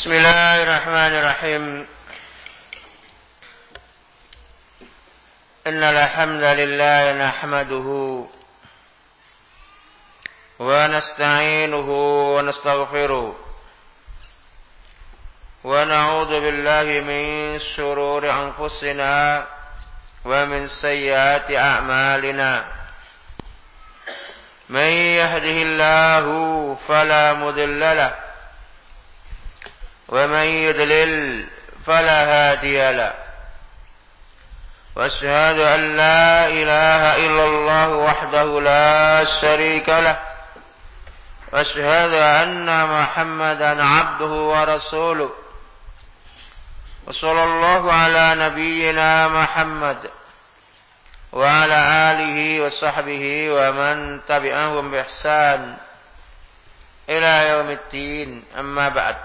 بسم الله الرحمن الرحيم. إن الحمد لله نحمده ونستعينه ونستغفره ونعوذ بالله من شرور أنفسنا ومن سيئات أعمالنا. من يهده الله فلا مضل له ومن يضلل فلا هادي له. وأشهد أن لا إله إلا الله وحده لا شريك له. وأشهد أن محمدا عبده ورسوله. وصلى الله على نبينا محمد وعلى آله وصحبه ومن تبعهم بإحسان إلى يوم الدين. أما بعد.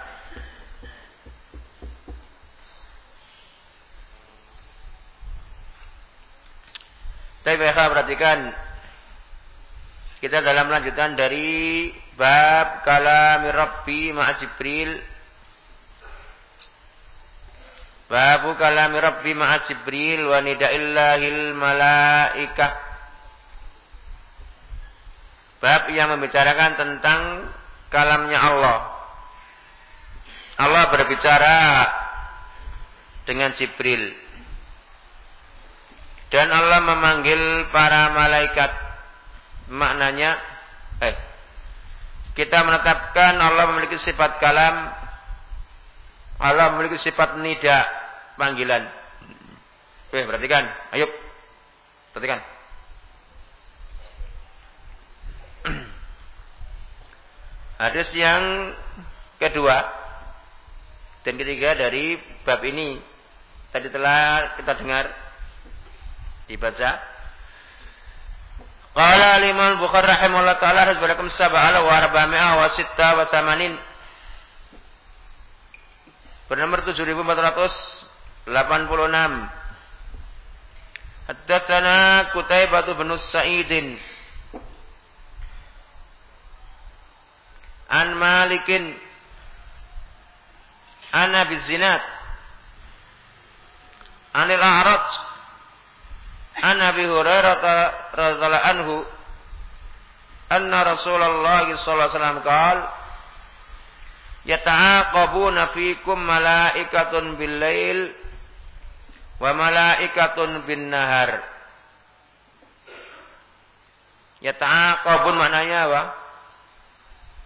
Tapi mereka perhatikan. Kita dalam lanjutan dari bab kalami Rabbi ma'a Jibril. Babu kalami Rabbi ma'a Jibril wa nida'illahil malaikah. Bab yang membicarakan tentang kalamnya Allah. Allah berbicara dengan Jibril dan Allah memanggil para malaikat. Maknanya, eh, kita menetapkan Allah memiliki sifat kalam. Allah memiliki sifat nida, panggilan. Oke, perhatikan. Ayo. Perhatikan. Hadis yang kedua dan ketiga dari bab ini tadi telah kita dengar dibaca. Qala Imam Bukhari rahimahullah taala hasbalakum sab'ala wa arba'mi'a wa sitta wa samanin. Bernomor 7486. Haddatsana Qutaibah bin Sa'idin An Malikin An Abi Zinad Anil A'raj An Abi Hurairah radhiyallahu anhu anna Rasulullah sallallahu alaihi wasallam qaal yata'aqabuna fikum malaikatun bil lail wa malaikatun bin nahar yata'aqabun maknanya apa?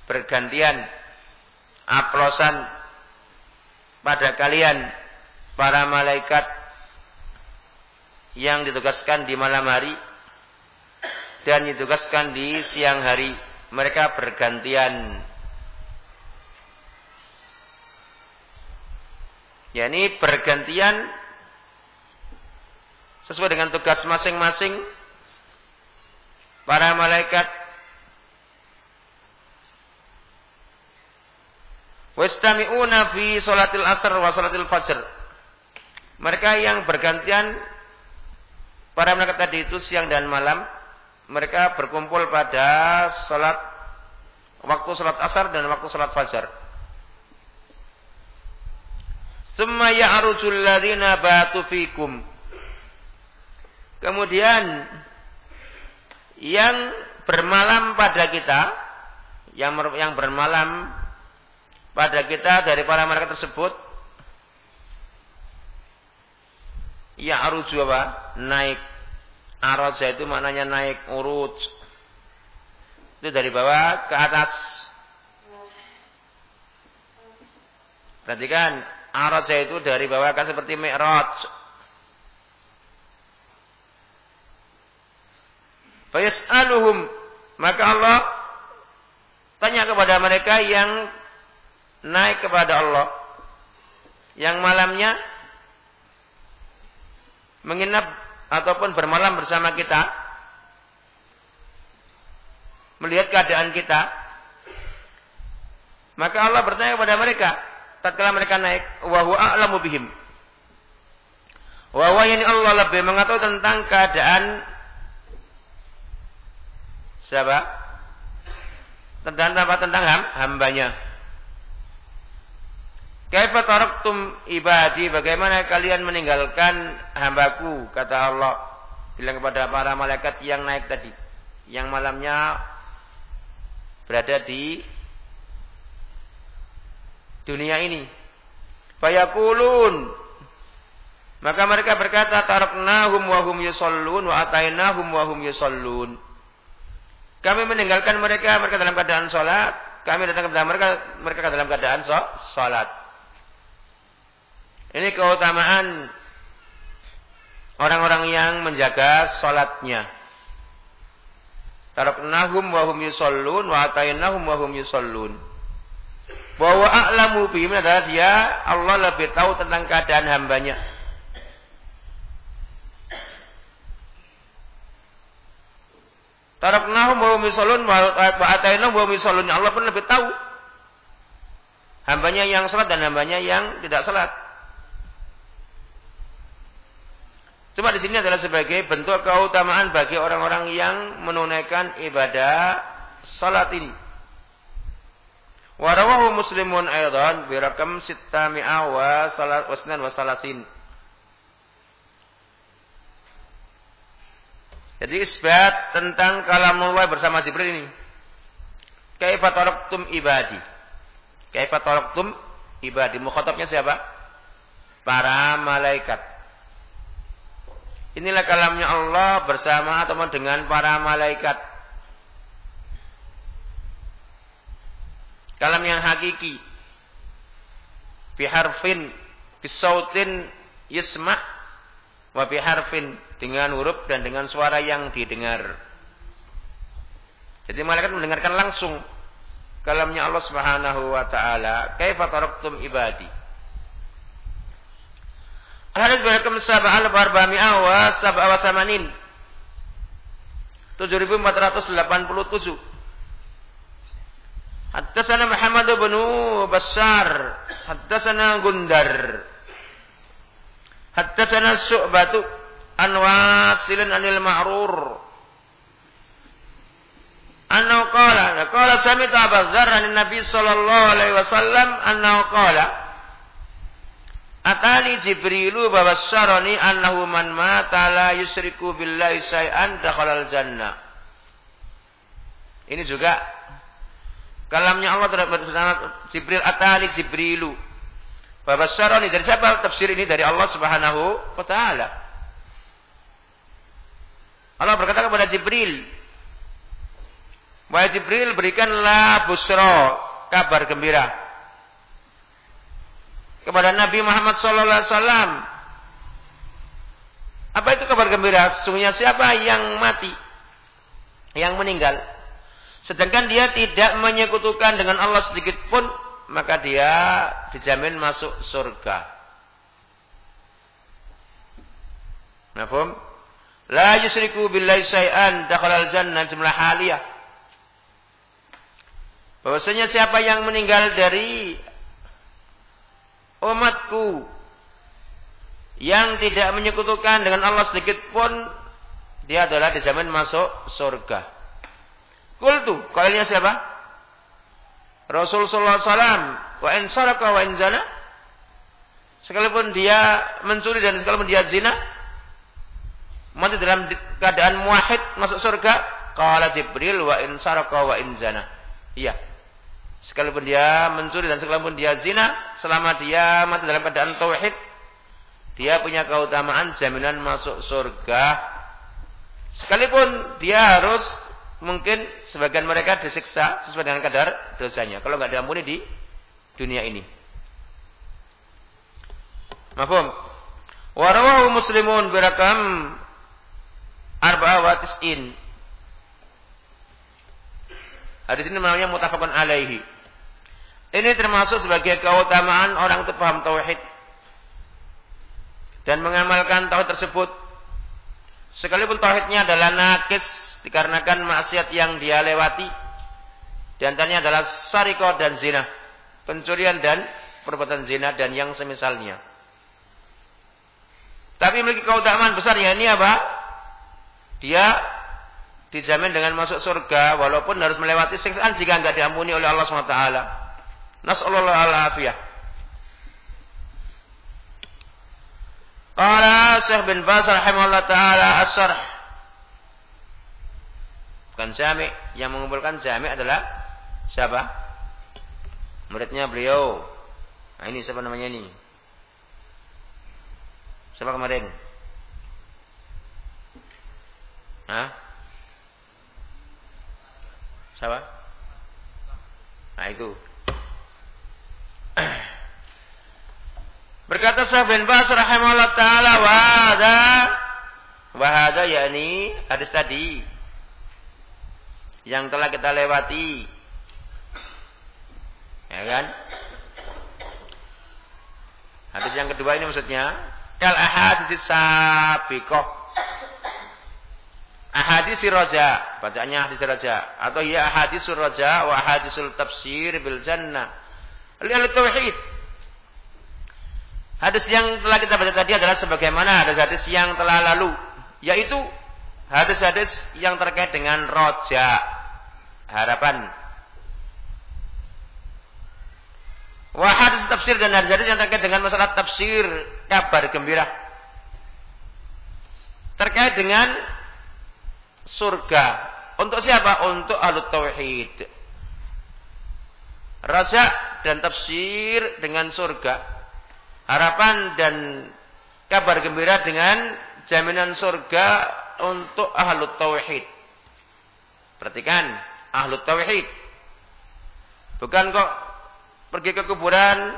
Bergantian aplosan pada kalian para malaikat yang ditugaskan di malam hari dan ditugaskan di siang hari. Mereka bergantian. Ya ini bergantian sesuai dengan tugas masing-masing para malaikat. Wastami'una fi salatil asr wa fajr. Mereka yang bergantian Para malaikat tadi itu siang dan malam mereka berkumpul pada salat waktu salat asar dan waktu salat fajar. Summa ya'rujul ladzina batu fikum. Kemudian yang bermalam pada kita, yang yang bermalam pada kita dari para malaikat tersebut ya aruju apa? Naik. Araja itu maknanya naik urut. Itu dari bawah ke atas. Perhatikan, araja itu dari bawah ke seperti mi'raj. Fayas'aluhum maka Allah tanya kepada mereka yang naik kepada Allah yang malamnya menginap ataupun bermalam bersama kita. Melihat keadaan kita. Maka Allah bertanya kepada mereka tatkala mereka naik wa huwa a'lamu bihim? Wa yani Allah lebih mengetahui tentang keadaan siapa? Tentang apa? Tentang ham, hambanya Kaifa taraktum ibadi? Bagaimana kalian meninggalkan hambaku? Kata Allah. Bilang kepada para malaikat yang naik tadi. Yang malamnya berada di dunia ini. Fayakulun. Maka mereka berkata, Taraknahum wa hum yusallun wa atainahum wa hum yusallun. Kami meninggalkan mereka, mereka dalam keadaan sholat. Kami datang kepada mereka, mereka dalam keadaan sholat. Ini keutamaan orang-orang yang menjaga salatnya. Taraknahum wa hum yusallun wa atainahum wa hum yusallun. Bahwa a'lamu bihim adalah dia Allah lebih tahu tentang keadaan hambanya. Taraknahum wa hum yusallun wa atainahum wa hum yusallun. Allah pun lebih tahu hambanya yang salat dan hambanya yang tidak salat. Cuma di sini adalah sebagai bentuk keutamaan bagi orang-orang yang menunaikan ibadah salat ini. Warawahu muslimun aydan birakam sitta mi'a wa salat wasnan wa salasin. Jadi isbat tentang kalamullah bersama Jibril ini. Kaifa taraktum ibadi. Kaifa taraktum ibadi. Mukhatabnya siapa? Para malaikat. Inilah kalamnya Allah bersama atau dengan para malaikat. Kalam yang hakiki. Biharfin, bisautin yisma' wa biharfin dengan huruf dan dengan suara yang didengar. Jadi malaikat mendengarkan langsung kalamnya Allah Subhanahu wa taala. Kaifa taraktum ibadi? Hadis berakum sab'al barbami'ah wa sab'a wa samanin. 7487. Haddatsana Muhammad bin Bashar, haddatsana Gundar. Haddatsana Syu'batu an Wasilin anil Ma'rur. Annahu qala, qala sami'tu Abu Nabi sallallahu alaihi wasallam annahu qala Atani Jibrilu bawassarani annahu man mata la yusriku billahi syai'an dakhalal jannah. Ini juga kalamnya Allah terhadap bersama Jibril Atani Jibrilu. Bawassarani dari siapa tafsir ini dari Allah Subhanahu wa taala. Allah berkata kepada Jibril, Wahai Jibril berikanlah busro kabar gembira kepada Nabi Muhammad SAW. Apa itu kabar gembira? Sesungguhnya siapa yang mati, yang meninggal, sedangkan dia tidak menyekutukan dengan Allah sedikit pun, maka dia dijamin masuk surga. Nafum? La yusriku billahi syai'an dakhalal jannah jumlah haliyah. Bahwasanya siapa yang meninggal dari umatku yang tidak menyekutukan dengan Allah sedikit pun dia adalah dijamin masuk surga. Kultu, kalinya siapa? Rasul sallallahu alaihi wasallam wa in saraka wa in zina sekalipun dia mencuri dan sekalipun dia zina mati dalam keadaan muahid masuk surga qala jibril wa in saraka wa in zina iya Sekalipun dia mencuri dan sekalipun dia zina, selama dia mati dalam keadaan tauhid, dia punya keutamaan jaminan masuk surga. Sekalipun dia harus mungkin sebagian mereka disiksa sesuai dengan kadar dosanya. Kalau nggak diampuni di dunia ini. Mafhum? Warawahu muslimun birakam arba'a wa tis'in. Hadis ini namanya mutafakun alaihi. Ini termasuk sebagai keutamaan orang itu paham tauhid dan mengamalkan tauhid tersebut. Sekalipun tauhidnya adalah nakis dikarenakan maksiat yang dia lewati. Di antaranya adalah sariko dan zina, pencurian dan perbuatan zina dan yang semisalnya. Tapi memiliki keutamaan besar ya ini apa? Dia dijamin dengan masuk surga walaupun harus melewati siksaan jika enggak diampuni oleh Allah SWT. Nasallallahu alafiyah. Qala Syekh bin Baz rahimahullah taala as-sarh. Bukan jami, yang mengumpulkan jami adalah siapa? Muridnya beliau. Nah, ini siapa namanya ini? Siapa kemarin? Hah? Siapa? Nah itu. Berkata Syekh bin Bas rahimahullah taala wa hadza wa hadza yakni hadis tadi yang telah kita lewati. Ya kan? Hadis yang kedua ini maksudnya kal ahadits sabiqah. Ahadits raja, bacaannya hadis raja atau ya ahadits raja wa ahadisul tafsir bil jannah. Lihat tauhid Hadis yang telah kita baca tadi adalah sebagaimana hadis-hadis yang telah lalu, yaitu hadis-hadis yang terkait dengan roja, harapan. Wah hadis tafsir dan hadis-hadis yang terkait dengan masalah tafsir kabar gembira. Terkait dengan surga. Untuk siapa? Untuk ahlu tauhid. Raja dan tafsir dengan surga harapan dan kabar gembira dengan jaminan surga untuk ahlu tauhid. Perhatikan, ahlu tauhid. Bukan kok pergi ke kuburan,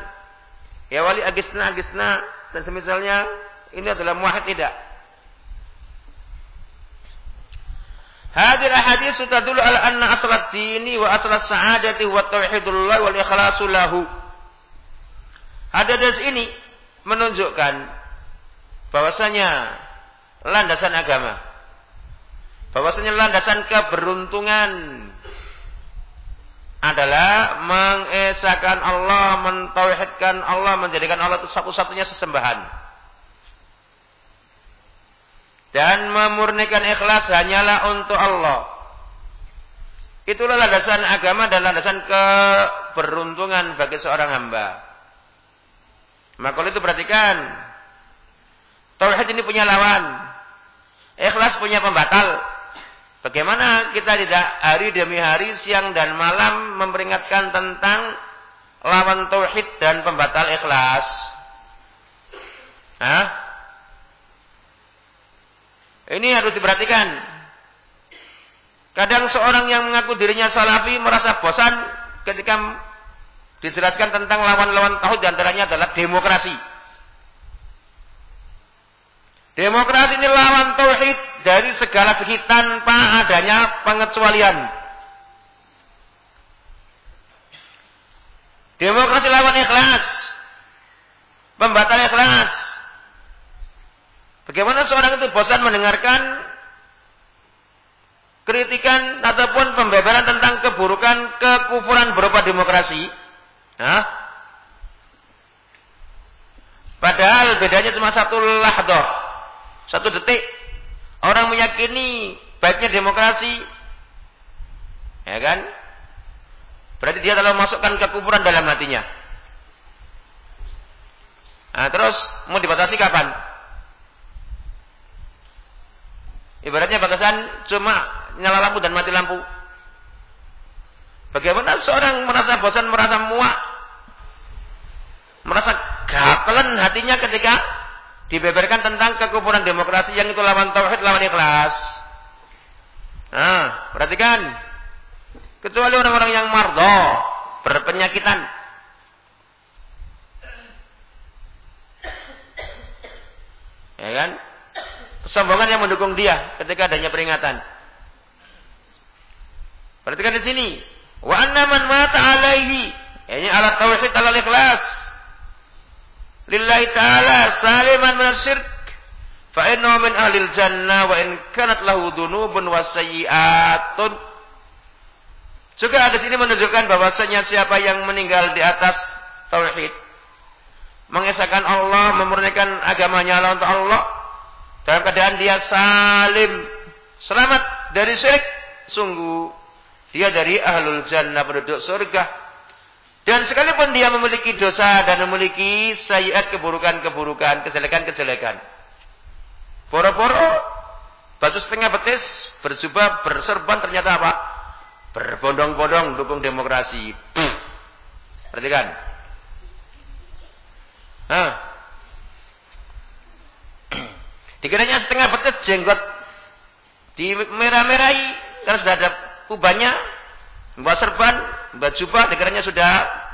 ya wali agisna agisna dan semisalnya ini adalah muahid tidak. Hadir hadis tadullu ala anna aslat dini wa aslat sa'adati wa tauhidullah wal ikhlasu lahu. Hadis ini menunjukkan bahwasanya landasan agama, bahwasanya landasan keberuntungan adalah mengesahkan Allah, mentauhidkan Allah, menjadikan Allah itu satu-satunya sesembahan. Dan memurnikan ikhlas hanyalah untuk Allah. Itulah landasan agama dan landasan keberuntungan bagi seorang hamba. Maka itu perhatikan. Tauhid ini punya lawan. Ikhlas punya pembatal. Bagaimana kita tidak hari demi hari, siang dan malam memperingatkan tentang lawan tauhid dan pembatal ikhlas? Hah? Ini harus diperhatikan. Kadang seorang yang mengaku dirinya salafi merasa bosan ketika dijelaskan tentang lawan-lawan tauhid di antaranya adalah demokrasi. Demokrasi ini lawan tauhid dari segala segi tanpa adanya pengecualian. Demokrasi lawan ikhlas. Pembatal ikhlas. Bagaimana seorang itu bosan mendengarkan kritikan ataupun pembebaran tentang keburukan kekufuran berupa demokrasi? Hah? Padahal bedanya cuma satu lahdoh. Satu detik. Orang meyakini baiknya demokrasi. Ya kan? Berarti dia telah memasukkan kekuburan dalam hatinya. Nah, terus mau dibatasi kapan? Ibaratnya batasan cuma nyala lampu dan mati lampu. Bagaimana seorang merasa bosan, merasa muak, merasa gatelan hatinya ketika dibeberkan tentang kekufuran demokrasi yang itu lawan tauhid, lawan ikhlas. Nah, perhatikan. Kecuali orang-orang yang mardo, berpenyakitan. Ya kan? Kesombongan yang mendukung dia ketika adanya peringatan. Perhatikan di sini. Wa anna man mata alaihi. Ini alat tauhid ala ikhlas lillahi ta'ala saliman min syirk fa innahu min ahlil jannah wa in kanat lahu dzunubun wa sayyi'atun juga ada sini menunjukkan bahwasanya siapa yang meninggal di atas tauhid mengesahkan Allah, memurnikan agamanya Allah untuk Allah dalam keadaan dia salim, selamat dari syirik, sungguh dia dari ahlul jannah penduduk surga. Dan sekalipun dia memiliki dosa dan memiliki sayiat keburukan-keburukan, kejelekan-kejelekan. Boro-boro batu setengah betis berjubah berserban ternyata apa? Berbondong-bondong dukung demokrasi. Perhatikan. Hah? Dikiranya setengah betis jenggot di merah-merahi karena sudah ada kubahnya, membawa serban, membawa jubah, dikiranya sudah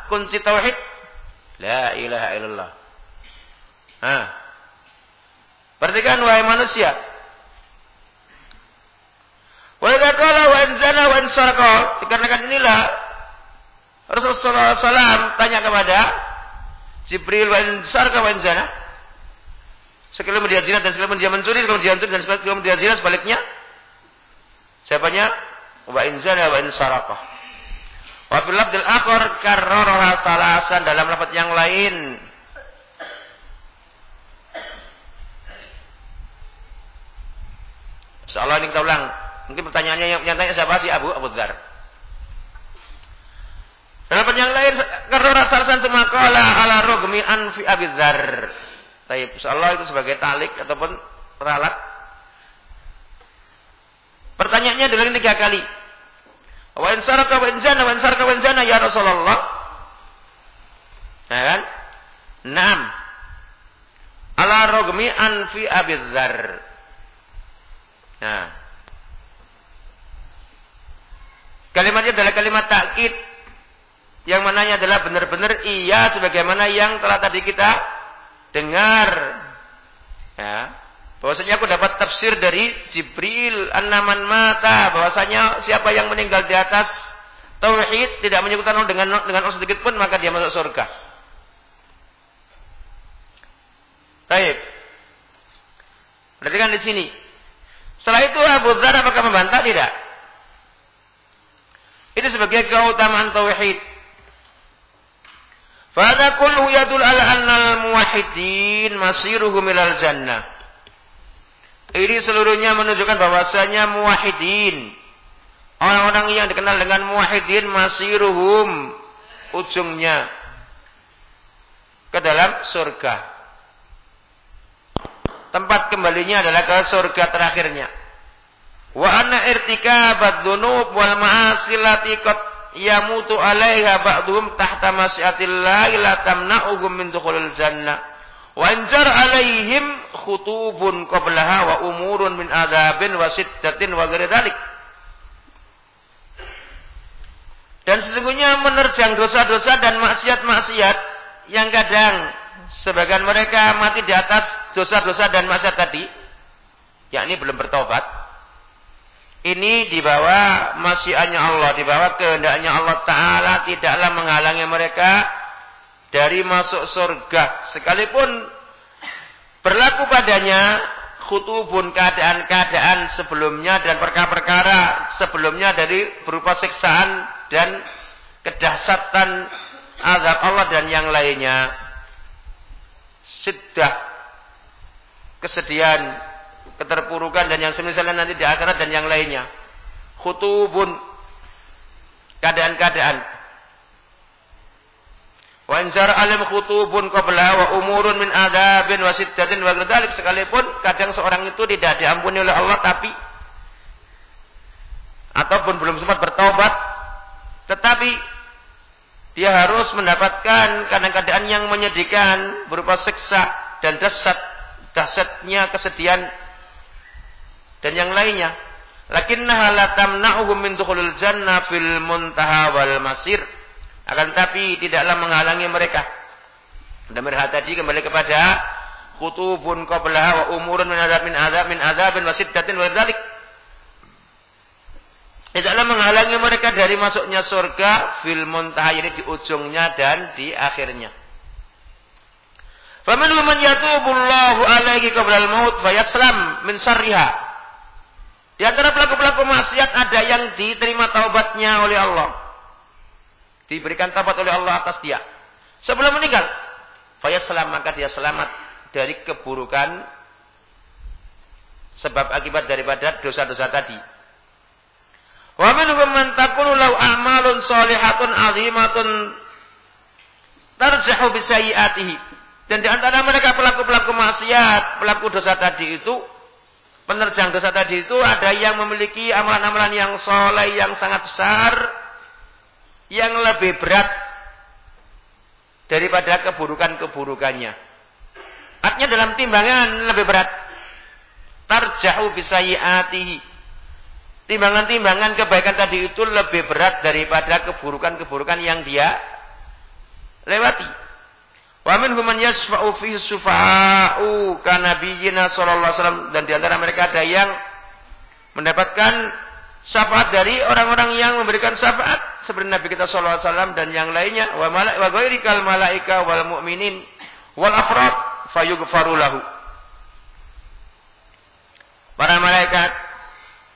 kunci tauhid. La ilaha illallah. Hah? Perhatikan wahai manusia. Wa idza wa in zana wa in sarqa, dikarenakan inilah Rasulullah SAW tanya kepada Jibril wa in sarqa wa in zana. Sekalian dia zina dan sekalian dia mencuri, sekalian dia mencuri dan dia zina sebaliknya. Siapanya? Wa in zana wa in sarqa. Wa fil lafdil akhar karraraha salasan dalam lafaz yang lain Insyaallah ini kita ulang. Mungkin pertanyaannya yang, yang tanya siapa sih Abu Abu Dzar. Dalam yang lain karena rasasan semua kala ala rogmi anfi Abi Dzar. Tapi insyaallah itu sebagai talik ataupun ralat. Pertanyaannya adalah tiga kali. Wa in saraka wa in zana wa in wa in zana ya Rasulullah. Ya kan? Naam. Ala rogmi anfi Abi Dzar. Nah. Kalimatnya adalah kalimat takkid yang mananya adalah benar-benar iya sebagaimana yang telah tadi kita dengar. Ya. Bahwasanya aku dapat tafsir dari Jibril an-Naman mata bahwasanya siapa yang meninggal di atas tauhid tidak menyebutkan dengan dengan sedikit pun maka dia masuk surga. Baik. Perhatikan di sini. Setelah itu Abu Dhar apakah membantah? Tidak. Itu sebagai keutamaan tauhid. Fada kullu yadul ala annal muwahhidin masiruhum ilal jannah. Ini seluruhnya menunjukkan bahwasanya muwahhidin orang-orang yang dikenal dengan muwahhidin masiruhum ujungnya ke dalam surga. Tempat kembalinya adalah ke surga terakhirnya. Wa anna irtikabat dzunub wal ma'asi lati qad yamutu 'alaiha ba'dhum tahta masyiatillah la tamna'uhum min dukhulil jannah. Wa anjar 'alaihim khutubun qablaha wa umurun min adabin wa siddatin wa ghairi. Dan sesungguhnya menerjang dosa-dosa dan maksiat-maksiat yang kadang sebagian mereka mati di atas dosa-dosa dan maksiat tadi, yakni belum bertobat, ini dibawa masyiannya Allah, dibawa kehendaknya Allah Ta'ala tidaklah menghalangi mereka dari masuk surga. Sekalipun berlaku padanya khutubun keadaan-keadaan sebelumnya dan perkara-perkara sebelumnya dari berupa siksaan dan kedahsatan azab Allah dan yang lainnya siddah, kesedihan, keterpurukan dan yang semisalnya nanti di akhirat dan yang lainnya. Khutubun keadaan-keadaan. Wa injar alim khutubun qabla wa umurun min adabin wa siddatin wa dzalik sekalipun kadang seorang itu tidak diampuni oleh Allah tapi ataupun belum sempat bertobat tetapi dia harus mendapatkan keadaan-keadaan yang menyedihkan berupa siksa dan dasat dasatnya kesedihan dan yang lainnya. Lakinnaha la tamna'uhum min dukhulil jannah fil muntaha wal masir. Akan tapi tidaklah menghalangi mereka. Dan mereka tadi kembali kepada khutubun qablaha wa umurun min adab min adab min adabin wa siddatin wa dzalik Tidaklah menghalangi mereka dari masuknya surga fil muntaha ini di ujungnya dan di akhirnya. Faman man yatubullahu alaihi qabla al-maut fayaslam min syarriha. Di antara pelaku-pelaku maksiat ada yang diterima taubatnya oleh Allah. Diberikan taubat oleh Allah atas dia. Sebelum meninggal, fayaslam maka dia selamat dari keburukan sebab akibat daripada dosa-dosa tadi. Wa minhum man takunu law a'malun shalihatun 'azimatun tarjahu bisayiatihi. Dan di antara mereka pelaku-pelaku maksiat, pelaku dosa tadi itu, penerjang dosa tadi itu ada yang memiliki amalan-amalan yang soleh yang sangat besar, yang lebih berat daripada keburukan-keburukannya. Artinya dalam timbangan lebih berat. Tarjahu bisayiatihi. Timbangan-timbangan kebaikan tadi itu lebih berat daripada keburukan-keburukan yang dia lewati. Wa minhum man yashfa'u fihi sufa'u kanabiyina sallallahu alaihi wasallam dan di antara mereka ada yang mendapatkan syafaat dari orang-orang yang memberikan syafaat seperti Nabi kita sallallahu alaihi wasallam dan yang lainnya wa malaika wa ghairikal malaika wal mu'minin wal afrad fayughfaru lahu. Para malaikat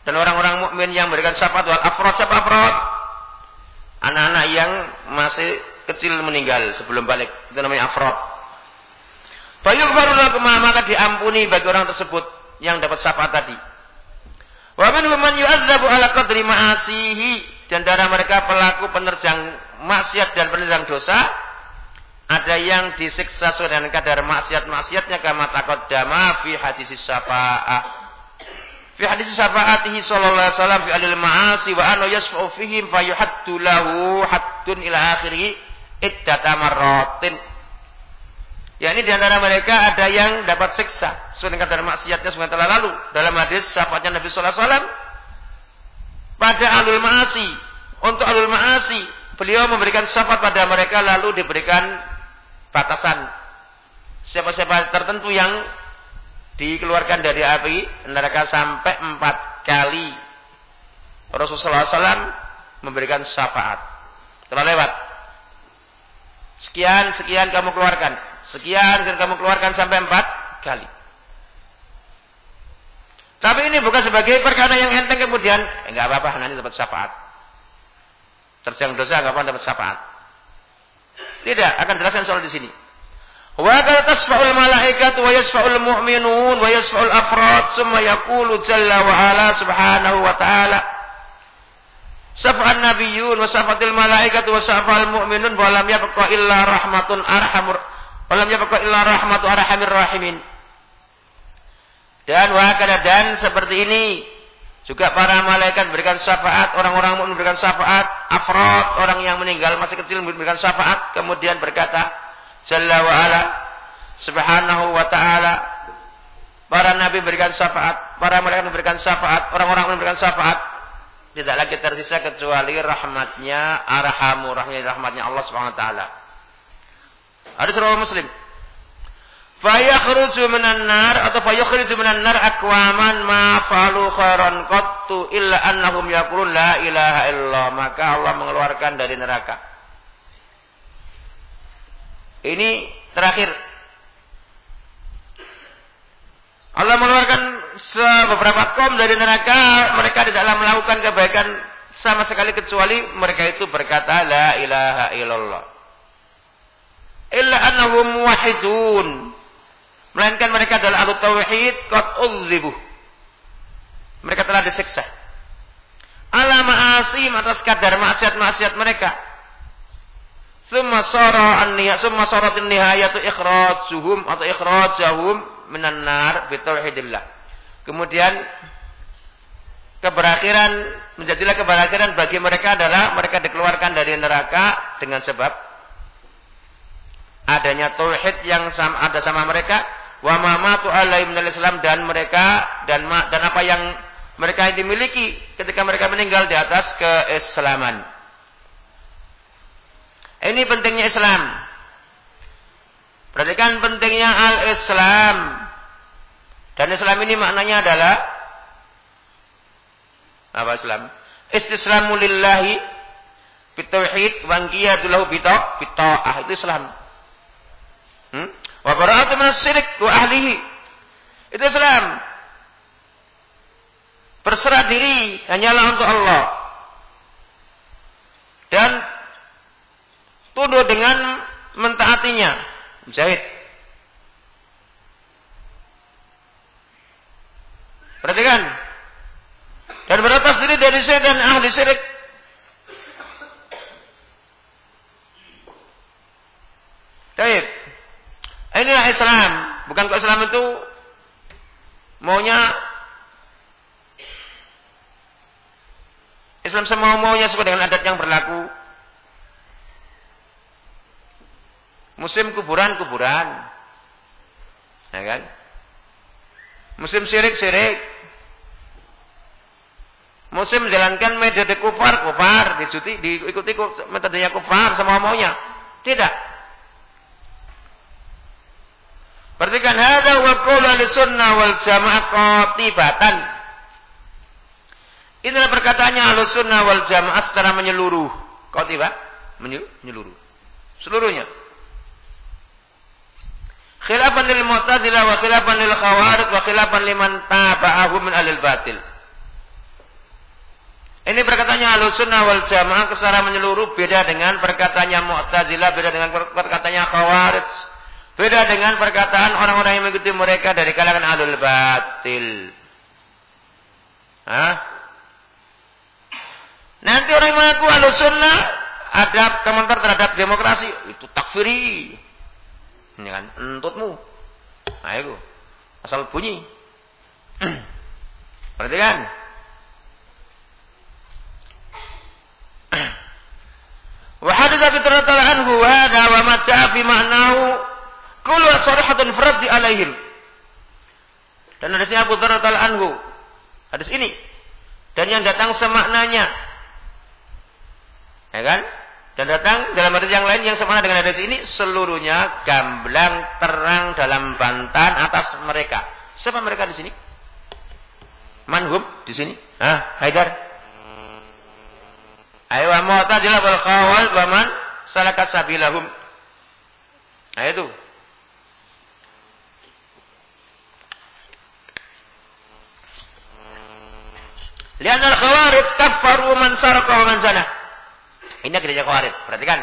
dan orang-orang mukmin yang memberikan syafaat wal afrad siapa afrad? Anak-anak yang masih kecil meninggal sebelum balik. Itu namanya afrod. Fayughfaru lakum maka diampuni bagi orang tersebut yang dapat syafaat tadi. Wa minhum man yu'azzabu ala qadri ma'asihi dan dari mereka pelaku penerjang maksiat dan penerjang dosa ada yang disiksa sesuai dengan kadar maksiat-maksiatnya kama taqaddama fi hadis syafa'ah. Fi hadis syafa'atihi sallallahu alaihi wasallam fi alil ma'asi wa anna yasfa'u fihim fayuhaddu lahu haddun ila akhirih iddata marratin. Ya ini di antara mereka ada yang dapat siksa. Sesuai dengan kadar maksiatnya sebagai telah lalu. Dalam hadis syafaatnya Nabi Sallallahu Alaihi Wasallam. Pada alul maasi. Untuk alul maasi beliau memberikan syafaat pada mereka lalu diberikan batasan. Siapa-siapa tertentu yang dikeluarkan dari api neraka sampai empat kali. Rasulullah SAW memberikan syafaat. Telah lewat Sekian, sekian kamu keluarkan. Sekian, sekian kamu keluarkan sampai empat kali. Tapi ini bukan sebagai perkara yang enteng kemudian, enggak eh, apa-apa, nanti dapat syafaat. Terjang dosa enggak apa-apa dapat syafaat. Tidak, akan jelaskan soal di sini. Wa qad tasfa'ul malaikat wa yasfa'ul mu'minun wa yasfa'ul afrad summa yaqulu jalla wa ala subhanahu wa ta'ala Syafa'an nabiyyun wa syafa'atil malaikat wa syafa'al mu'minun wa lam yabqa illa rahmatun arhamur wa lam yabqa illa rahmatu arhamir rahimin. Dan wakada dan seperti ini juga para malaikat berikan syafaat, orang-orang mukmin berikan syafaat, afrod orang yang meninggal masih kecil memberikan syafaat, kemudian berkata, Jalla wa ala, subhanahu wa ta'ala, para nabi berikan syafaat, para malaikat memberikan syafaat, orang-orang memberikan syafaat, tidak lagi tersisa kecuali rahmatnya arhamu rahmatnya rahmatnya Allah Subhanahu wa taala. Hadis riwayat Muslim. Fayakhruju minan nar atau fayakhriju minan nar akwaman ma falu khairan qattu illa annahum yaqulun la ilaha illallah maka Allah mengeluarkan dari neraka. Ini terakhir Allah mengeluarkan beberapa kaum dari neraka, mereka tidaklah melakukan kebaikan sama sekali kecuali mereka itu berkata la ilaha illallah. Illa annahum muwahhidun. Melainkan mereka adalah ahlu tauhid qad uzibu. Mereka telah disiksa. Ala ma'asim atas kadar maksiat-maksiat mereka. Summa sara an-nihayat summa saratin nihayatu ikhrajuhum atau ikhrajahum minan nar bi tauhidillah. Kemudian keberakhiran menjadilah keberakhiran bagi mereka adalah mereka dikeluarkan dari neraka dengan sebab adanya tauhid yang sama, ada sama mereka wa ma matu alaihim Islam dan mereka dan dan apa yang mereka dimiliki ketika mereka meninggal di atas keislaman. Ini pentingnya Islam. Perhatikan pentingnya al-Islam. Dan Islam ini maknanya adalah apa Islam? Istislamu lillahi bitauhid wa qiyadullahu bita'ah itu Islam. Hmm? Wa bara'atu min syirik wa ahlihi. Itu Islam. Berserah diri hanyalah untuk Allah. Dan tunduk dengan mentaatinya. Mujahid. Perhatikan. Dan berlepas diri dari syirik dan ahli syirik. Baik. Inilah Islam. Bukan kok Islam itu maunya Islam semau maunya sesuai dengan adat yang berlaku. Musim kuburan kuburan. Ya kan? Musim sirik sirik. Musim menjalankan metode kufar kufar, dicuti diikuti metodenya kufar sama maunya. Tidak. Perhatikan hadza wa qaul sunnah wal jamaah qatibatan. Inilah perkataannya ahlu sunnah wal jamaah secara menyeluruh. Qatibah menyeluruh. Seluruhnya. Khilafan lil Mu'tazilah wa khilafan lil Khawarij wa khilafan liman taba'ahu min alil batil. Ini perkataannya Ahlussunnah wal Jamaah secara menyeluruh beda dengan perkataannya Mu'tazilah, beda dengan perkataannya Khawarij. Beda dengan perkataan orang-orang yang mengikuti mereka dari kalangan Ahlul Batil. Hah? Nanti orang yang mengaku Ahlussunnah ada komentar terhadap demokrasi itu takfiri. Ini kan entutmu. Nah itu. Asal bunyi. Berarti kan? Wa haditha fi anhu hada wa ma ja'a fi ma'nahu kullu sarihatun farad alaihim. Dan hadisnya Abu Dzar anhu. Hadis ini dan yang datang semaknanya. Ya kan? Dan datang dalam hadis yang lain yang sama dengan hadis ini seluruhnya gamblang terang dalam bantahan atas mereka. Siapa mereka di sini? Manhum di sini? Ah, Haidar. Ayo Mu'tazilah wal Khawal wa man salakat sabilahum. Nah itu. Lihat al-khawarij kafaru man wa man. Ini akidahnya Khawarij. Perhatikan.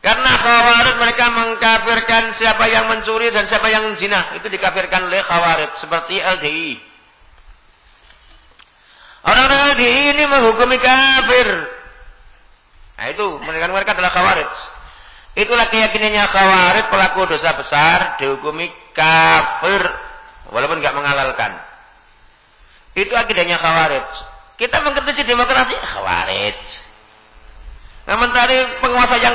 Karena Khawarij mereka mengkafirkan siapa yang mencuri dan siapa yang zina. Itu dikafirkan oleh Khawarij. Seperti LDI. Orang-orang LDI ini menghukumi kafir. Nah itu. Mereka, mereka adalah Khawarij. Itulah keyakinannya Khawarij pelaku dosa besar dihukumi kafir. Walaupun nggak mengalalkan. Itu akidahnya Khawarij. Kita mengkritisi demokrasi Khawarij. Sementara penguasa yang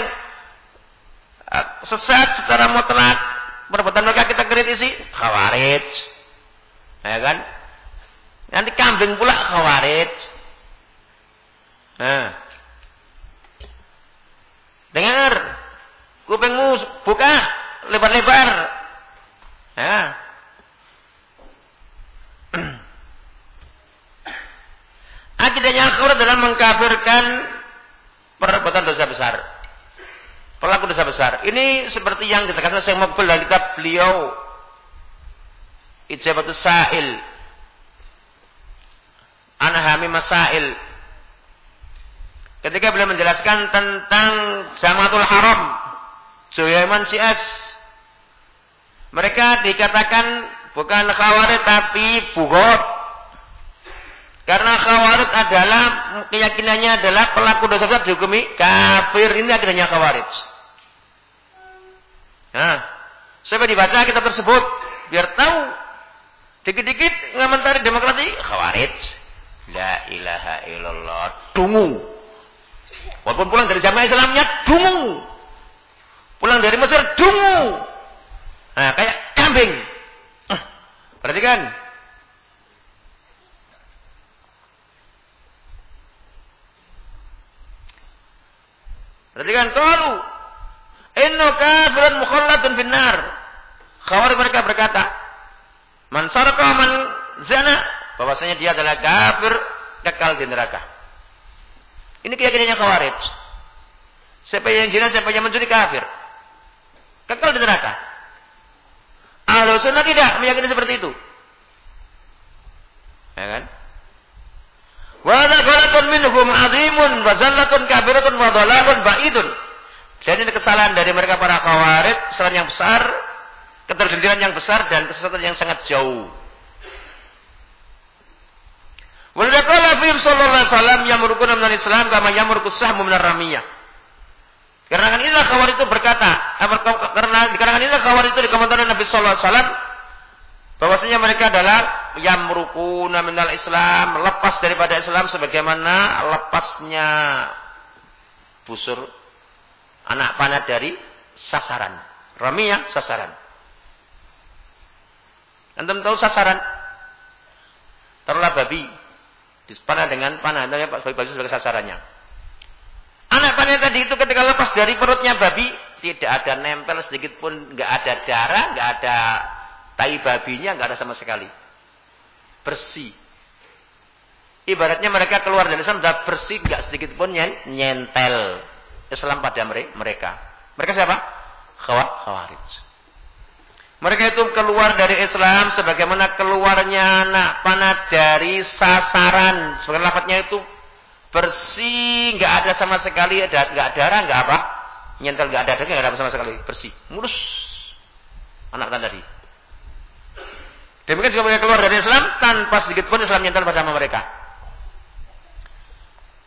uh, sesat secara mutlak, perbuatan mereka kita kritisi, khawarij. Ya kan? Nanti kambing pula khawarij. Nah. Dengar. Kupingmu buka lebar-lebar. Ya. Akidahnya akhir dalam mengkafirkan perbuatan dosa besar. Pelaku dosa besar. Ini seperti yang dikatakan Syekh Maqbul dalam kitab beliau Ijabatus Sa'il Anahami Masail ketika beliau menjelaskan tentang Jamatul Haram Joyaman Sias mereka dikatakan bukan khawarij tapi bugot karena khawarij adalah keyakinannya adalah pelaku dosa besar dihukumi kafir. Ini akhirnya khawarij. Nah, siapa dibaca kita tersebut biar tahu dikit-dikit ngamentari demokrasi khawarij. La ilaha illallah. Dungu. Walaupun pulang dari jamaah Islamnya dungu. Pulang dari Mesir dungu. Nah, kayak kambing. Perhatikan. Perhatikan qalu inna kafirun mukhallatun finnar. Khawarij mereka berkata, man sarqa man zina, bahwasanya dia adalah kafir kekal di neraka. Ini keyakinannya Khawarij. Siapa yang zina, siapa yang mencuri kafir. Kekal di neraka. Ahlu sunnah tidak meyakini seperti itu. Ya kan? Wa minhum azimun wa zallatun kabiratun wa dhalalun ba'idun. Dan ini kesalahan dari mereka para khawarij, kesalahan yang besar, ketergelinciran yang besar dan kesesatan yang sangat jauh. Walidha qala fihim sallallahu alaihi wasallam yamurukuna minal Islam kama yamruku sahmu minar ramiyah. Karena inilah kawar itu berkata, karena dikarenakan inilah kawar itu dikomentari Nabi Sallallahu Alaihi Wasallam bahwasanya mereka adalah yang merukuna minal Islam, lepas daripada Islam sebagaimana lepasnya busur anak panah dari sasaran. Ramiyah sasaran. Antum tahu sasaran? Taruhlah babi. Dipanah dengan panah. Babi, babi sebagai sasarannya. Anak panah tadi itu ketika lepas dari perutnya babi. Tidak ada nempel sedikit pun. nggak ada darah. nggak ada tai babinya. nggak ada sama sekali. Bersih. Ibaratnya mereka keluar dari Islam sudah bersih. nggak sedikit pun nyentel. Islam pada mereka. Mereka siapa? Khawarij. Mereka itu keluar dari Islam sebagaimana keluarnya anak panah dari sasaran. Sebagai lafadznya itu bersih, nggak ada sama sekali, ada nggak darah, nggak apa, nyentel nggak ada darah, nggak ada sama sekali, bersih, mulus anak tadi. Demikian juga mereka keluar dari Islam tanpa sedikit pun Islam nyentel pada mereka.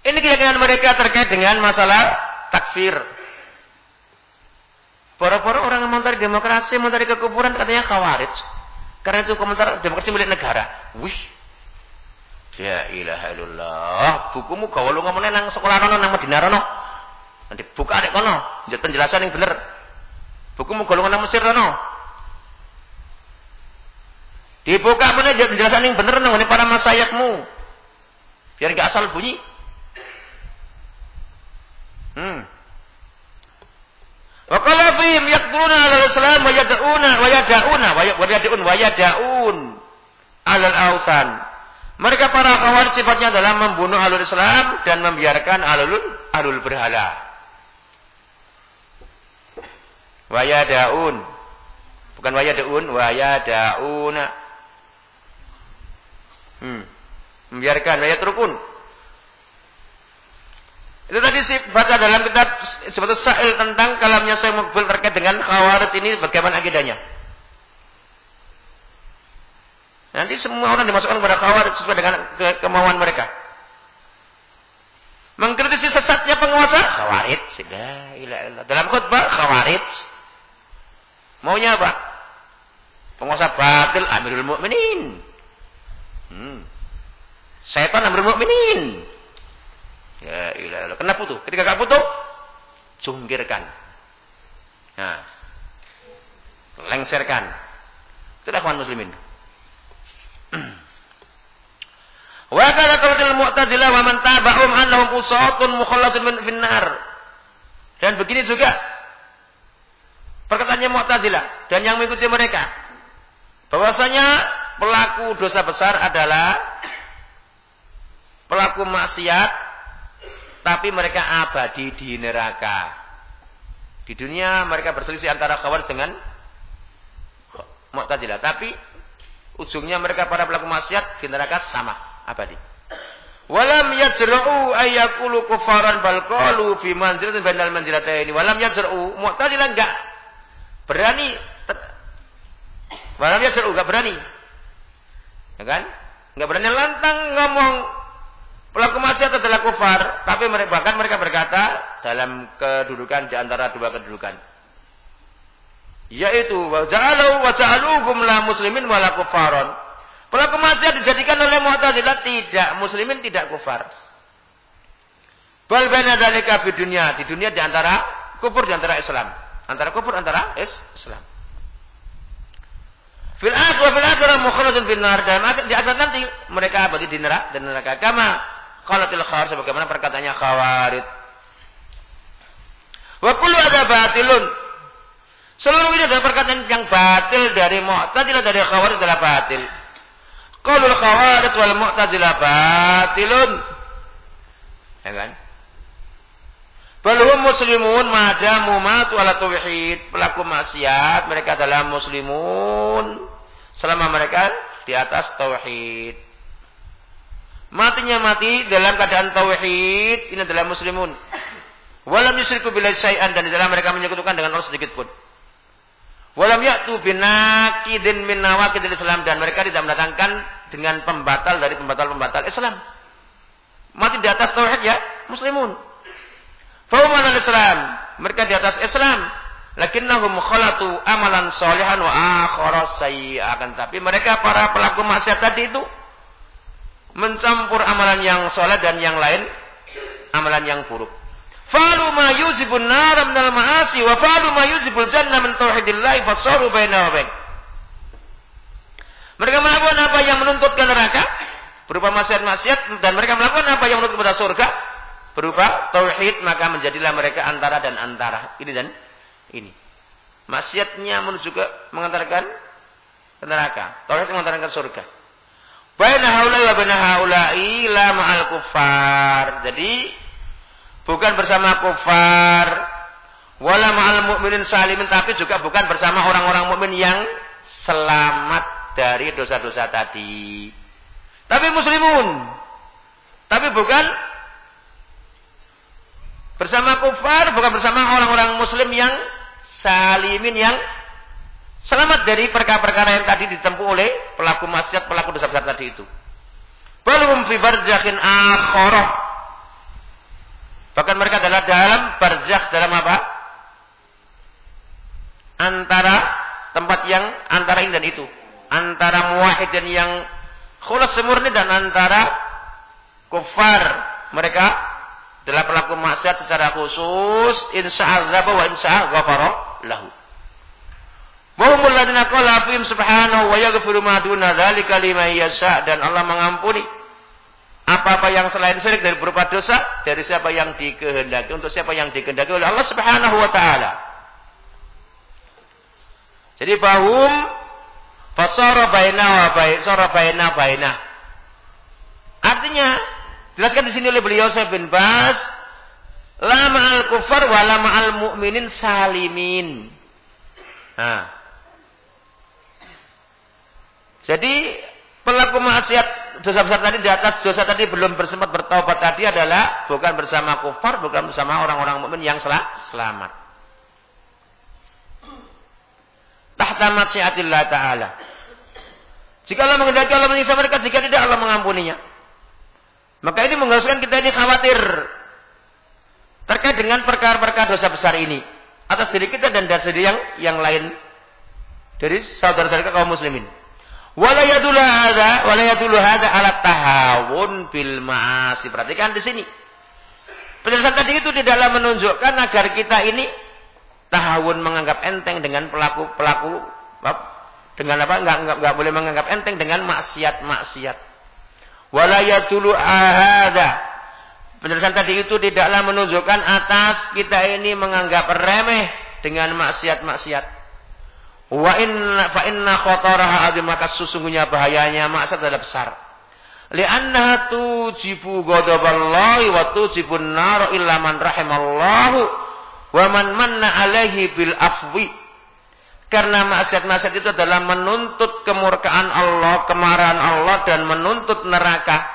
Ini keyakinan mereka terkait dengan masalah takfir. Para-para orang yang mentari demokrasi, mentari kekuburan katanya khawarij. Karena itu komentar demokrasi milik negara. Wih. Ya ilaha illallah. Bukumu kau lu ngomongnya nang sekolah rono nang Madinah rono. Nanti buka adek kono. Jadi penjelasan yang bener. Bukumu golongan nang Mesir rono. Dibuka mana penjelasan yang bener nang para masayakmu. Biar gak asal bunyi. Hmm. Wa qala fihim yaqtuluna 'ala al-islam wa yad'una wa yad'una wa yad'un wa yad'un 'ala al-awsan. Mereka para khawarij sifatnya adalah membunuh alul Islam dan membiarkan alul alul berhala. Wa yad'un. Bukan wa yad'un, wa yad'una. Hmm. Membiarkan wa yatrukun. Itu tadi sih baca dalam kitab sebetulnya sa'il tentang kalamnya saya Mukbil terkait dengan khawarij ini bagaimana akidahnya. Nanti semua orang dimasukkan kepada khawarij sesuai dengan ke kemauan mereka. Mengkritisi sesatnya penguasa khawarij. Dalam khutbah khawarij. Maunya apa? Penguasa batil Amirul Mukminin. Hmm. Setan Amirul Mukminin. Ya ilah. Kena putu. Ketika gak putu, cungkirkan. Nah. Lengserkan. Itulah kawan muslimin. Wa kana qalatul mu'tazilah wa man tabahum annahum usatun mukhallatun min finnar. Dan begini juga perkataannya Mu'tazilah dan yang mengikuti mereka bahwasanya pelaku dosa besar adalah pelaku maksiat tapi mereka abadi di neraka. Di dunia mereka berselisih antara khawarij dengan Mu'tazilah, tapi ujungnya mereka para pelaku maksiat di neraka sama, abadi. Walam yajra'u ayyakulu kufaran bal qalu fi manzilatin bainal manzilataini. Walam yajra'u Mu'tazilah enggak berani Walam yajra'u enggak berani. Ya kan? Enggak berani lantang ngomong Pelaku maksiat adalah kufar, tapi mereka bahkan mereka berkata dalam kedudukan di antara dua kedudukan. Yaitu waja'alu waja'aluhum la muslimin wala kufaron. Pelaku maksiat dijadikan oleh Mu'tazilah tidak muslimin tidak kufar. Bal dzalika di dunia, di dunia di antara kufur di antara Islam. Antara kufur antara Islam. Fil akhir fil akhir mukhrajun fil nar dan di akhirat nanti mereka abadi di neraka dan neraka kama Qalatil khawar sebagaimana perkataannya khawarid. Wa kullu ada batilun. Seluruh ini adalah perkataan yang batil dari Mu'tazilah dari Khawarij adalah batil. Qaulul Khawarij wal Mu'tazilah batilun. Ya kan? Balhum muslimun madamu matu ala tauhid. Pelaku maksiat mereka adalah muslimun selama mereka di atas tauhid. Matinya mati dalam keadaan tauhid, ini adalah muslimun. Walam yusriku bila syai'an dan di dalam mereka menyekutukan dengan Allah sedikit pun. Walam ya'tu binaqidin min nawaqidil Islam dan mereka tidak mendatangkan dengan pembatal dari pembatal-pembatal Islam. Mati di atas tauhid ya, muslimun. Fahum islam Mereka di atas Islam. Lakinnahum khalatu amalan solihan wa akhara sayyi'akan. Tapi mereka para pelaku maksiat tadi itu mencampur amalan yang soleh dan yang lain amalan yang buruk. Falu ma yuzibun nar min al ma'asi wa falu ma yuzibul jannah min tauhidillah baina wa bain. Mereka melakukan apa yang menuntut ke neraka berupa maksiat-maksiat dan mereka melakukan apa yang menuntut kepada surga berupa tauhid maka menjadilah mereka antara dan antara. Ini dan ini. Maksiatnya menuju ke mengantarkan ke neraka. Tauhid mengantarkan surga. Baina haulai wa baina haulai la ma'al kufar. Jadi bukan bersama kufar wala ma'al mukminin salimin tapi juga bukan bersama orang-orang mukmin yang selamat dari dosa-dosa tadi. Tapi muslimun. Tapi bukan bersama kufar, bukan bersama orang-orang muslim yang salimin yang selamat dari perkara-perkara yang tadi ditempuh oleh pelaku maksiat, pelaku dosa besar tadi itu. Belum fi barzakhin akhirah. Bahkan mereka adalah dalam barzakh dalam apa? Antara tempat yang antara ini dan itu. Antara muwahid dan yang khulas semurni dan antara kufar. Mereka adalah pelaku maksiat secara khusus. Insya Allah wa insya Allah lahu. Wa humul ladzina qala fihim subhanahu wa yaghfiru ma duna dzalika liman yasha dan Allah mengampuni apa-apa yang selain syirik dari berupa dosa dari siapa yang dikehendaki untuk siapa yang dikehendaki oleh Allah Subhanahu wa taala. Jadi bahum fasara baina wa baina baina. Artinya jelaskan di sini oleh beliau Syekh bin Bas La ma'al kufar wa la ma'al mu'minin salimin. Nah. Jadi pelaku maksiat dosa besar tadi di atas dosa tadi belum bersempat bertaubat tadi adalah bukan bersama kufar, bukan bersama orang-orang mukmin yang selamat. Tahta maksiatillah ta'ala. Jika Allah mengendaki Allah menyiksa mereka, jika tidak Allah mengampuninya. Maka ini mengharuskan kita ini khawatir terkait dengan perkara-perkara dosa besar ini atas diri kita dan dari yang yang lain dari saudara-saudara kaum muslimin. Wala yadullu hadza wala yadullu hadza ala tahawun bil ma'asi. Perhatikan di sini. Penjelasan tadi itu tidaklah menunjukkan agar kita ini tahawun menganggap enteng dengan pelaku-pelaku dengan apa enggak, enggak, enggak boleh menganggap enteng dengan maksiat-maksiat. Wala yadullu hadza Penjelasan tadi itu tidaklah menunjukkan atas kita ini menganggap remeh dengan maksiat-maksiat. Wa inna fa inna khataraha azim maka sesungguhnya bahayanya maksiat adalah besar. Li'annaha tujibu ghadaballahi wa tujibun nar illa man rahimallahu wa man manna alaihi bil afwi. Karena maksiat-maksiat itu adalah menuntut kemurkaan Allah, kemarahan Allah dan menuntut neraka.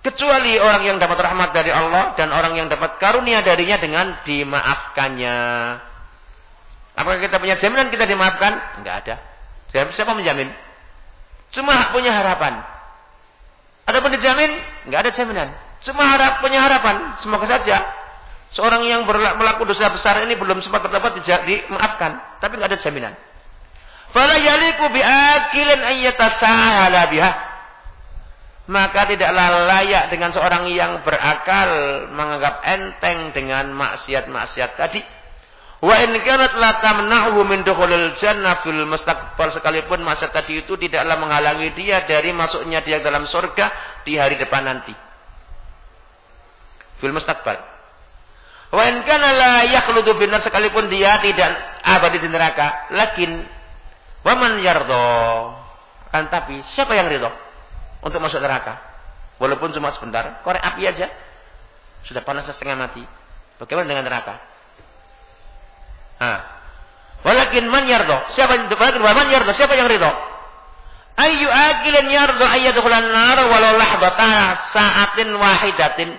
Kecuali orang yang dapat rahmat dari Allah dan orang yang dapat karunia darinya dengan dimaafkannya. Apakah kita punya jaminan kita dimaafkan? Enggak ada. Siapa menjamin? Cuma punya harapan. Adapun dijamin, enggak ada jaminan. Cuma harap punya harapan. Semoga saja seorang yang melakukan dosa besar ini belum sempat bertobat dimaafkan, tapi enggak ada jaminan. Fala yaliku ayyatasahala maka tidaklah layak dengan seorang yang berakal menganggap enteng dengan maksiat-maksiat tadi. Wa in kanat la min dukhulil jannah mustaqbal sekalipun maksiat tadi itu tidaklah menghalangi dia dari masuknya dia dalam surga di hari depan nanti. Fil mustaqbal. Wa in kana la yakhludu sekalipun dia tidak abadi di neraka, lakin wa man yardha. Kan tapi siapa yang ridho? untuk masuk neraka. Walaupun cuma sebentar, korek api aja sudah panas setengah mati. Bagaimana dengan neraka? Nah. Walakin man yardo. Siapa yang walakin man yardo? Siapa yang ridho? Ayu akilin yardo ayyadkhulan nar walau lahdata sa'atin wahidatin.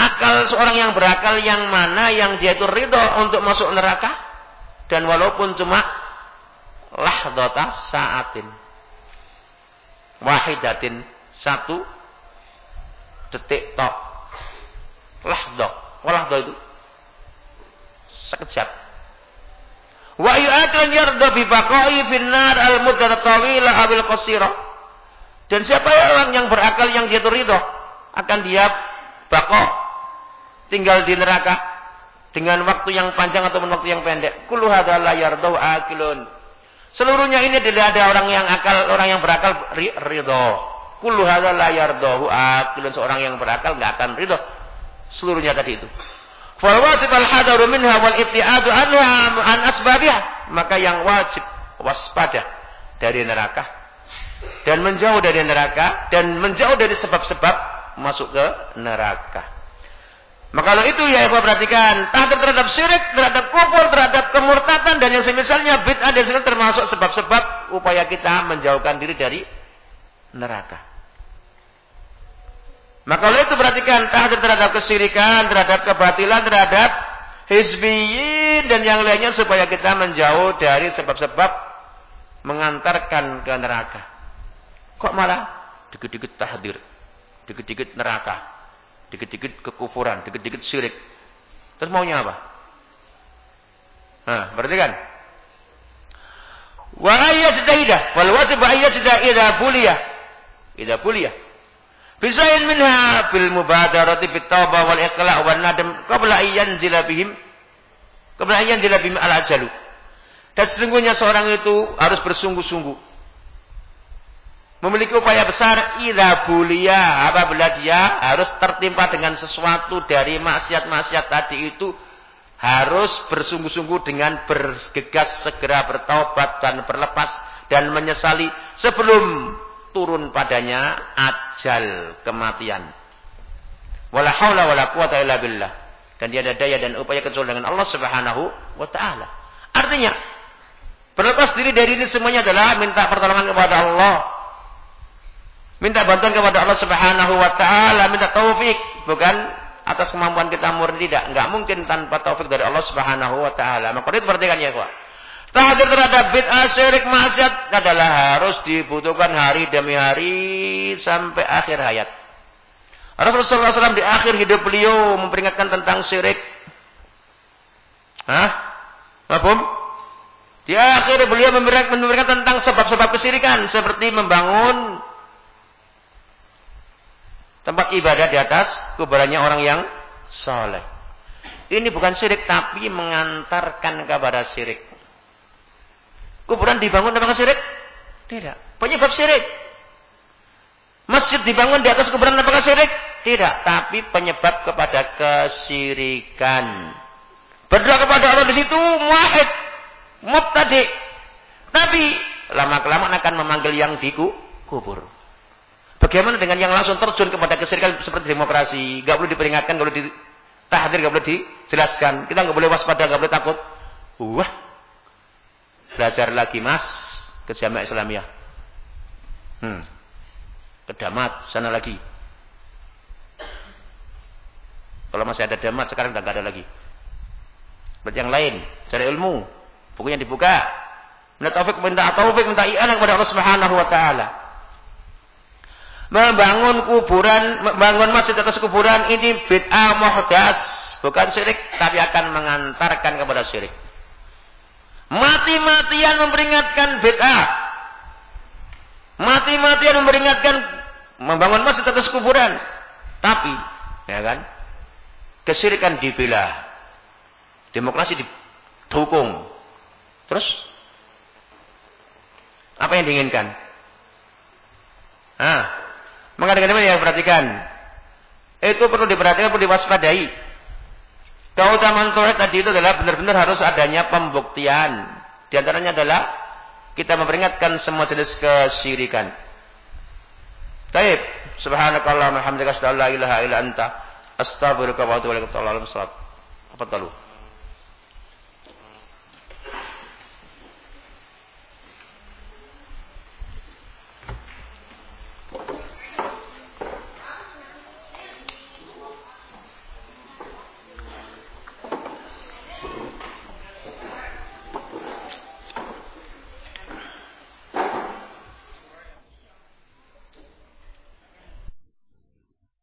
Akal seorang yang berakal yang mana yang dia itu ridho untuk masuk neraka dan walaupun cuma lahdata sa'atin wahidatin satu detik tok. Lahdo. Walahdo itu sekejap. Wa yu'atun yarda bi baqa'i finnar al-muddat tawilah abil qasira. Dan siapa orang yang berakal yang dia ridho akan dia bako tinggal di neraka dengan waktu yang panjang ataupun waktu yang pendek. Kullu hadza la. Seluruhnya ini tidak ada orang yang akal, orang yang berakal ridho. Kullu hadza la yardahu akilun. Seorang yang berakal nggak akan ridho seluruhnya tadi itu. Wajib al hadaru minha wal ibtiadu anha an asbabiha. Maka yang wajib waspada dari neraka dan menjauh dari neraka dan menjauh dari sebab-sebab masuk ke neraka. Maka kalau itu ya Ibu perhatikan, tahdid terhadap syirik, terhadap kufur, terhadap kemurtatan dan yang semisalnya bid'ah dan syirik termasuk sebab-sebab upaya kita menjauhkan diri dari neraka. Maka oleh itu perhatikan tahdid terhadap kesyirikan, terhadap kebatilan, terhadap hizbiyin dan yang lainnya supaya kita menjauh dari sebab-sebab mengantarkan ke neraka. Kok malah dikit-dikit tahdir, dikit-dikit neraka, dikit-dikit kekufuran, dikit-dikit syirik. Terus maunya apa? Nah, berarti kan? Wa ayyat wal wajib ayyat idza buliyah. Idza buliyah. Bisain minha bil mubadarati bit taubah wal iqla' wan nadam qabla ayyan bihim qabla ayyan bihim al ajalu. Dan sesungguhnya seorang itu harus bersungguh-sungguh memiliki upaya besar idza bulia apabila dia harus tertimpa dengan sesuatu dari maksiat-maksiat tadi itu harus bersungguh-sungguh dengan bergegas segera bertaubat dan berlepas dan menyesali sebelum turun padanya ajal kematian. Wala haula wala quwata illa billah. Dan dia ada daya dan upaya kecuali dengan Allah Subhanahu wa taala. Artinya, berlepas diri dari ini semuanya adalah minta pertolongan kepada Allah. Minta bantuan kepada Allah Subhanahu wa taala, minta taufik, bukan atas kemampuan kita murni tidak. Enggak mungkin tanpa taufik dari Allah Subhanahu wa taala. Maka itu perhatikan ya, kawan. Tahdir terhadap bid'ah syirik maksiat adalah harus dibutuhkan hari demi hari sampai akhir hayat. Rasulullah SAW di akhir hidup beliau memperingatkan tentang syirik. Hah? Apa? Di akhir beliau memberikan tentang sebab-sebab kesyirikan seperti membangun tempat ibadah di atas kuburannya orang yang soleh. Ini bukan syirik tapi mengantarkan kepada syirik. Kuburan dibangun apakah syirik? Tidak. Penyebab syirik. Masjid dibangun di atas kuburan apakah syirik? Tidak. Tapi penyebab kepada kesyirikan. Berdoa kepada Allah di situ muahid. Mubtadi. Tapi lama-kelamaan akan memanggil yang di kubur. Bagaimana dengan yang langsung terjun kepada kesyirikan seperti demokrasi? Gak boleh diperingatkan, gak boleh ditahdir, gak boleh dijelaskan. Kita gak boleh waspada, gak boleh takut. Wah, Belajar lagi mas ke Jamaah Islamiyah. Hmm. Ke Damat sana lagi. Kalau masih ada Damat sekarang udah ada lagi. Berarti yang lain, cari ilmu. Bukunya dibuka. Minta taufik, minta taufik, minta i'anah kepada Allah Subhanahu wa taala. Membangun kuburan, membangun masjid atas kuburan ini bid'ah muhdas, bukan syirik, tapi akan mengantarkan kepada syirik. Mati-matian memperingatkan bid'ah. Mati-matian memperingatkan membangun masjid atas kuburan. Tapi, ya kan? Kesyirikan dibela. Demokrasi didukung. Terus apa yang diinginkan? Nah, maka dengan yang perhatikan. Itu perlu diperhatikan, perlu diwaspadai. Keutamaan tauhid tadi itu adalah benar-benar harus adanya pembuktian. Di antaranya adalah kita memperingatkan semua jenis kesyirikan. Baik, subhanakallah walhamdulillah la ilaha illa anta astaghfiruka wa atubu